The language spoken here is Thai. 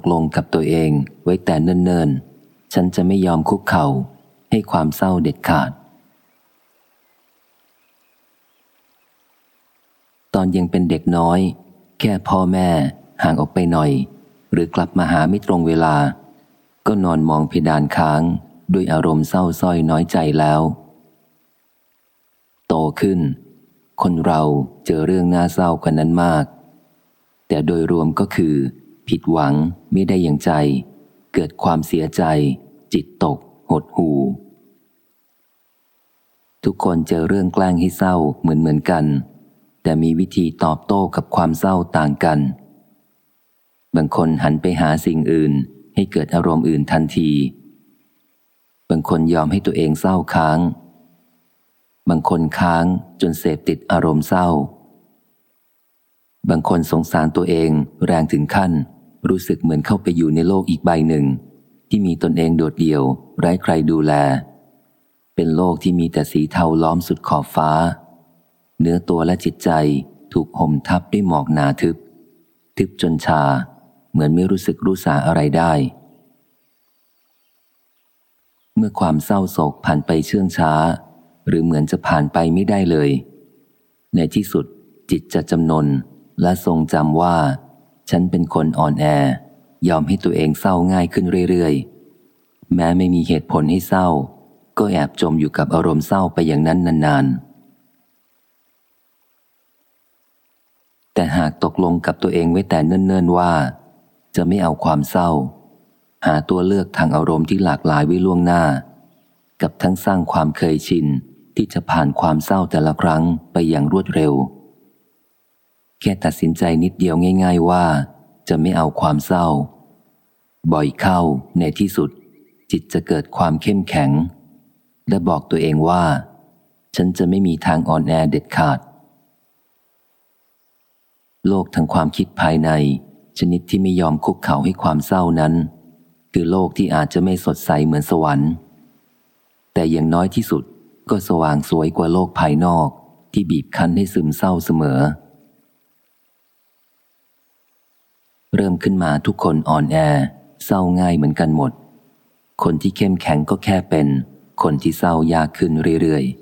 กลงกับตัวเองไว้แต่เนิ่นๆ ฉันจะไม่ยอมคุกเข่าให้ความเศร้าเด็ดขาด ตอนยังเป็นเด็กน้อย แค่พ่อแม่ห่างออกไปหน่อย หรือกลับมาหาไม่ตรงเวลา ก็นอนมองเพดานค้าง ด้วยอารมณ์เศร้าส้อยน้อยใจแล้ว โตขึ้น คนเราเจอเรื่องน่าเศร้ากว่านั้นมาก แต่โดยรวมก็คือ ผิดหวังไม่ได้อย่างใจ เกิดความเสียใจ จิตตก หดหูทุกคนเจอเรื่องแกล้งให้เศร้าเหมือนเหมือนกัน แต่มีวิธีตอบโต้กับความเศร้าต่างกัน บางคนหันไปหาสิ่งอื่น ให้เกิดอารมณ์อื่นทันที บางคนยอมให้ตัวเองเศร้าค้าง บางคนค้างจนเสพติดอารมณ์เศร้า บางคนสงสารตัวเองแรงถึงขั้น รู้สึกเหมือนเข้าไปอยู่ในโลกอีกใบหนึ่ง ที่มีตนเองโดดเดี่ยว ไร้ใครดูแล เป็นโลกที่มีแต่สีเทาล้อมสุดขอบฟ้า เนื้อตัวและจิตใจถูกห่มทับด้วยหมอกหนาทึบ ทึบจนชา เหมือนไม่รู้สึกรู้สาอะไรได้ เมื่อความเศร้าโศกผ่านไปเชื่องช้า หรือเหมือนจะผ่านไปไม่ได้เลย ในที่สุดจิตจะจำนนและทรงจำว่า ฉันเป็นคนอ่อนแอ ยอมให้ตัวเองเศร้าง่ายขึ้นเรื่อยๆ แม้ไม่มีเหตุผลให้เศร้า ก็แอบจมอยู่กับอารมณ์เศร้าไปอย่างนั้นนานๆ แต่หากตกลงกับตัวเองไว้แต่เนิ่นๆว่า จะไม่เอาความเศร้า หาตัวเลือกทางอารมณ์ที่หลากหลายไว้ล่วงหน้า กับทั้งสร้างความเคยชินที่จะผ่านความเศร้าแต่ละครั้งไปอย่างรวดเร็ว แค่ตัดสินใจนิดเดียวง่าย ๆว่า จะไม่เอาความเศร้า บ่อยเข้าในที่สุด จิตจะเกิดความเข้มแข็ง และบอกตัวเองว่า ฉันจะไม่มีทางอ่อนแอเด็ดขาด โลกทางความคิดภายใน ชนิดที่ไม่ยอมคุกเข่าให้ความเศร้านั้น คือโลกที่อาจจะไม่สดใสเหมือนสวรรค์ แต่อย่างน้อยที่สุดก็สว่างสวยกว่าโลกภายนอกที่บีบคั้นให้ซึมเศร้าเสมอ เริ่มขึ้นมาทุกคนอ่อนแอ เศร้าง่ายเหมือนกันหมด คนที่เข้มแข็งก็แค่เป็น คนที่เศร้ายากขึ้นเรื่อยๆ